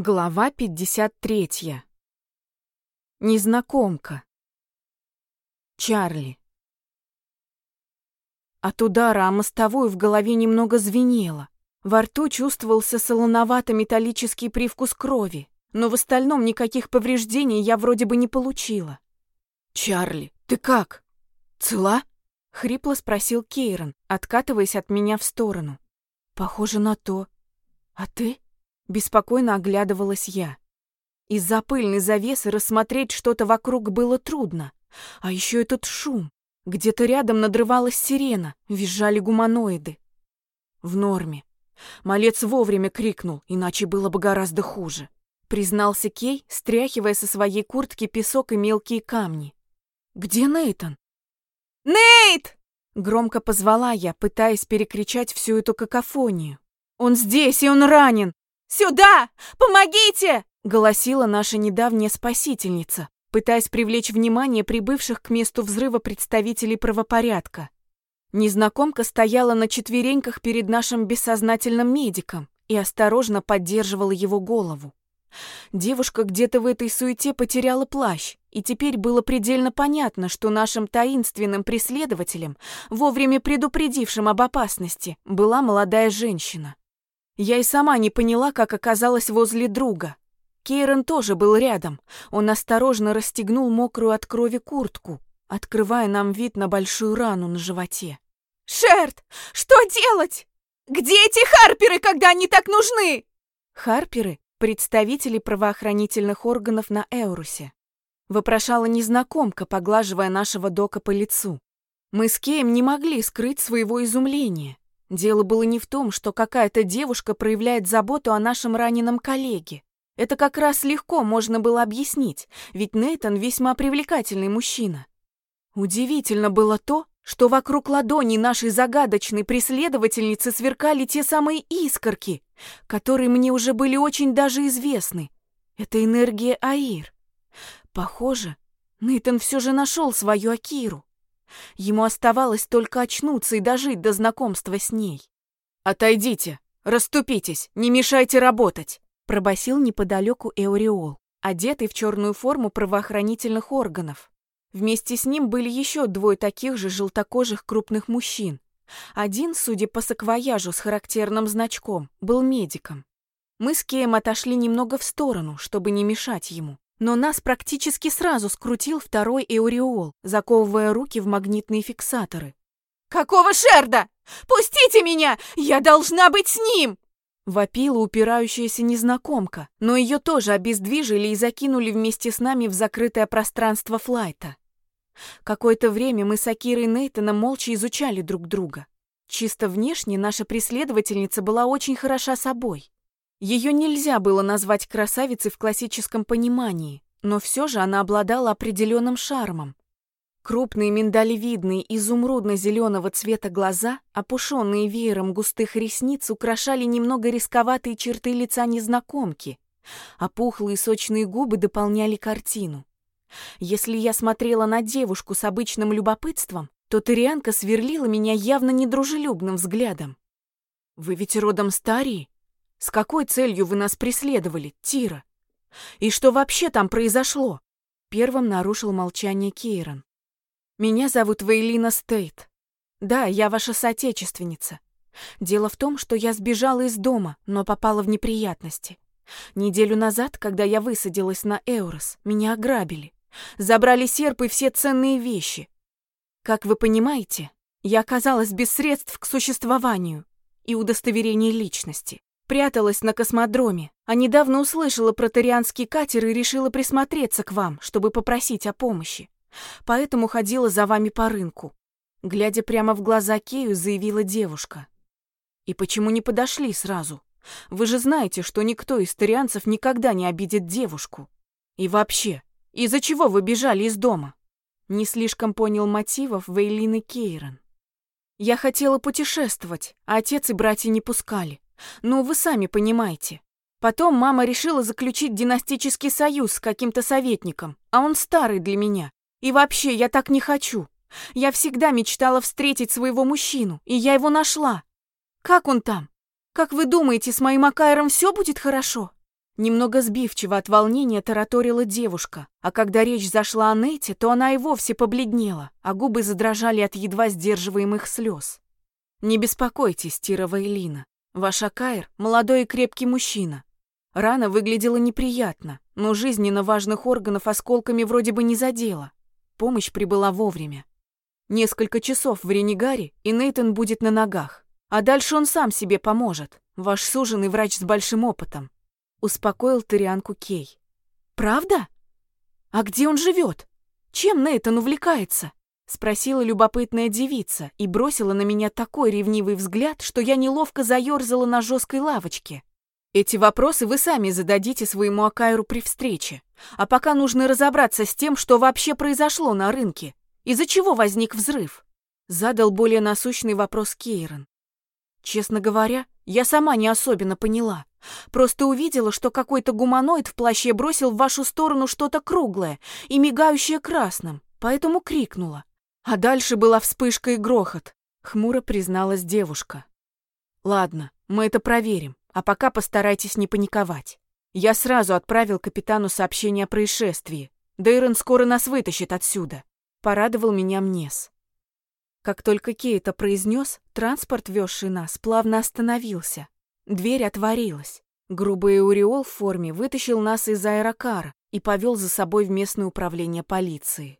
Глава 53. Незнакомка. Чарли. От удара о мостовую в голове немного звенело. Во рту чувствовался солоновато-металлический привкус крови, но в остальном никаких повреждений я вроде бы не получила. «Чарли, ты как? Цела?» — хрипло спросил Кейрон, откатываясь от меня в сторону. «Похоже на то. А ты?» Беспокойно оглядывалась я. Из-за пыльной завесы рассмотреть что-то вокруг было трудно. А еще этот шум. Где-то рядом надрывалась сирена, визжали гуманоиды. В норме. Малец вовремя крикнул, иначе было бы гораздо хуже. Признался Кей, стряхивая со своей куртки песок и мелкие камни. «Где Нейтон?» «Нейт!» Громко позвала я, пытаясь перекричать всю эту какофонию. «Он здесь, и он ранен! «Сюда! Помогите!» — голосила наша недавняя спасительница, пытаясь привлечь внимание прибывших к месту взрыва представителей правопорядка. Незнакомка стояла на четвереньках перед нашим бессознательным медиком и осторожно поддерживала его голову. Девушка где-то в этой суете потеряла плащ, и теперь было предельно понятно, что нашим таинственным преследователем, вовремя предупредившим об опасности, была молодая женщина. Я и сама не поняла, как оказалась возле друга. Кейрон тоже был рядом. Он осторожно расстегнул мокрую от крови куртку, открывая нам вид на большую рану на животе. «Шерт, что делать? Где эти харперы, когда они так нужны?» Харперы — представители правоохранительных органов на Эурусе. Вопрошала незнакомка, поглаживая нашего дока по лицу. Мы с Кеем не могли скрыть своего изумления. Дело было не в том, что какая-то девушка проявляет заботу о нашем раненом коллеге. Это как раз легко можно было объяснить, ведь Нейтан весьма привлекательный мужчина. Удивительно было то, что вокруг ладони нашей загадочной преследовательницы сверкали те самые искорки, которые мне уже были очень даже известны. Это энергия Аир. Похоже, Нейтан все же нашел свою Акиру. Ему оставалось только очнуться и дожить до знакомства с ней. «Отойдите! Раступитесь! Не мешайте работать!» пробасил неподалеку Эуриол, одетый в черную форму правоохранительных органов. Вместе с ним были еще двое таких же желтокожих крупных мужчин. Один, судя по саквояжу с характерным значком, был медиком. Мы с Кеем отошли немного в сторону, чтобы не мешать ему но нас практически сразу скрутил второй эуреол, заковывая руки в магнитные фиксаторы. «Какого шерда? Пустите меня! Я должна быть с ним!» Вопила упирающаяся незнакомка, но ее тоже обездвижили и закинули вместе с нами в закрытое пространство флайта. Какое-то время мы с Акирой Нейтаном молча изучали друг друга. Чисто внешне наша преследовательница была очень хороша собой. Ее нельзя было назвать красавицей в классическом понимании, но все же она обладала определенным шармом. Крупные миндалевидные изумрудно-зеленого цвета глаза, опушенные веером густых ресниц, украшали немного рисковатые черты лица незнакомки, а пухлые сочные губы дополняли картину. Если я смотрела на девушку с обычным любопытством, то Тырианка сверлила меня явно недружелюбным взглядом. «Вы ведь родом старии?» С какой целью вы нас преследовали, Тира? И что вообще там произошло? Первым нарушил молчание Кейрон. Меня зовут Вейлина Стейт. Да, я ваша соотечественница. Дело в том, что я сбежала из дома, но попала в неприятности. Неделю назад, когда я высадилась на Эурос, меня ограбили. Забрали серп и все ценные вещи. Как вы понимаете, я оказалась без средств к существованию и удостоверения личности. Пряталась на космодроме, а недавно услышала про тарианский катер и решила присмотреться к вам, чтобы попросить о помощи. Поэтому ходила за вами по рынку. Глядя прямо в глаза Кею, заявила девушка. И почему не подошли сразу? Вы же знаете, что никто из тарианцев никогда не обидит девушку. И вообще, из-за чего вы бежали из дома? Не слишком понял мотивов Вейлины Кейрон. Я хотела путешествовать, а отец и братья не пускали. Ну, вы сами понимаете. Потом мама решила заключить династический союз с каким-то советником, а он старый для меня. И вообще, я так не хочу. Я всегда мечтала встретить своего мужчину, и я его нашла. Как он там? Как вы думаете, с моим Акаером все будет хорошо? Немного сбивчиво от волнения тараторила девушка, а когда речь зашла о Нете, то она и вовсе побледнела, а губы задрожали от едва сдерживаемых слез. «Не беспокойтесь, Тирова Элина. Ваш Акаир — молодой и крепкий мужчина. Рана выглядела неприятно, но жизненно важных органов осколками вроде бы не задела. Помощь прибыла вовремя. Несколько часов в Ренегаре, и Нейтан будет на ногах. А дальше он сам себе поможет. Ваш суженый врач с большим опытом. Успокоил Тарианку Кей. «Правда? А где он живет? Чем Нейтан увлекается?» Спросила любопытная девица и бросила на меня такой ревнивый взгляд, что я неловко заерзала на жесткой лавочке. Эти вопросы вы сами зададите своему Акайру при встрече. А пока нужно разобраться с тем, что вообще произошло на рынке. Из-за чего возник взрыв? Задал более насущный вопрос Кейрон. Честно говоря, я сама не особенно поняла. Просто увидела, что какой-то гуманоид в плаще бросил в вашу сторону что-то круглое и мигающее красным, поэтому крикнула. А дальше была вспышка и грохот, хмуро призналась девушка. Ладно, мы это проверим, а пока постарайтесь не паниковать. Я сразу отправил капитану сообщение о происшествии. Дейрон скоро нас вытащит отсюда. Порадовал меня Мнес. Как только Кей это произнес, транспорт, везший нас, плавно остановился. Дверь отворилась. Грубый Уриол в форме вытащил нас из аэрокара и повел за собой в местное управление полиции.